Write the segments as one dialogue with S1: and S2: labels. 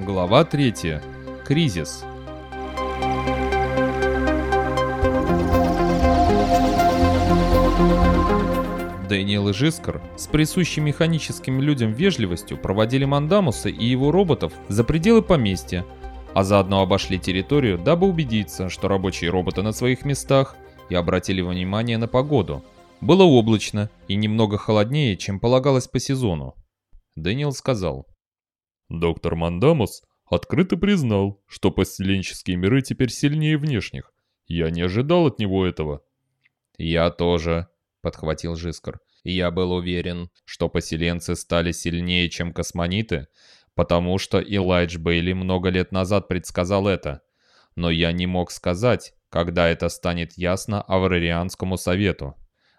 S1: Глава 3. Кризис. Дэниел и Жискар с присущей механическим людям вежливостью проводили Мандамуса и его роботов за пределы поместья, а заодно обошли территорию, дабы убедиться, что рабочие роботы на своих местах и обратили внимание на погоду. Было облачно и немного холоднее, чем полагалось по сезону. Дэниел сказал.
S2: Доктор Мандамус открыто признал, что поселенческие миры теперь сильнее внешних. Я не ожидал от него этого.
S1: «Я тоже», — подхватил Жискар. «Я был уверен, что поселенцы стали сильнее, чем космониты, потому что Элайдж Бейли много лет назад предсказал это. Но я не мог сказать, когда это станет ясно Аврарианскому совету.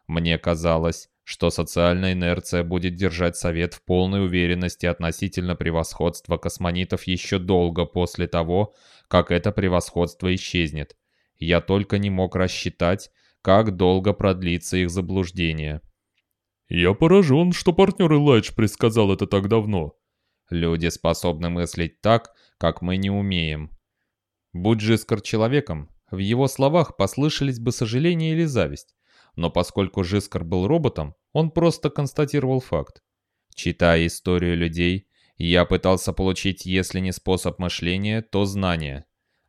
S1: Мне казалось, что социальная инерция будет держать Совет в полной уверенности относительно превосходства космонитов еще долго после того, как это превосходство исчезнет. Я только не мог рассчитать, как долго продлится их заблуждение.
S2: «Я поражен, что партнер Элайдж предсказал это так давно».
S1: «Люди способны мыслить так, как мы не умеем». Будь Жискар человеком, в его словах послышались бы сожаление или зависть. Но поскольку Жискар был роботом, он просто констатировал факт. Читая историю людей, я пытался получить, если не способ мышления, то знания.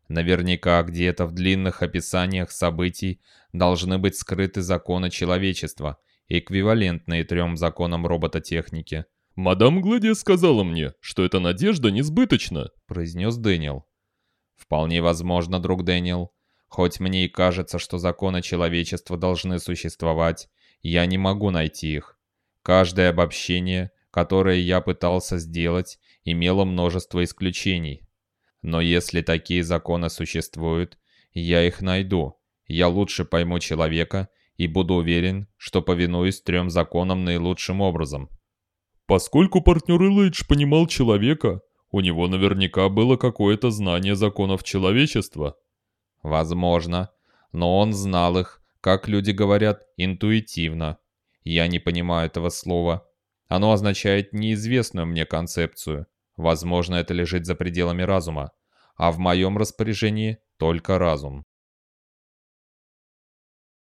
S1: Наверняка где-то в длинных описаниях событий должны быть скрыты законы человечества, эквивалентные трем законам робототехники.
S2: «Мадам Гладия сказала мне, что эта надежда несбыточна», —
S1: произнес Дэниел. «Вполне возможно, друг Дэниел. Хоть мне и кажется, что законы человечества должны существовать, я не могу найти их. Каждое обобщение, которое я пытался сделать, имело множество исключений. Но если такие законы существуют, я их найду. Я лучше пойму человека и буду уверен, что повинуюсь трем законам наилучшим образом.
S2: Поскольку партнер Элэйдж понимал человека, у него наверняка было какое-то знание законов человечества.
S1: Возможно, но он знал их, как люди говорят, интуитивно. Я не понимаю этого слова. Оно означает неизвестную мне концепцию. Возможно, это лежит за пределами разума, а в моем распоряжении только разум.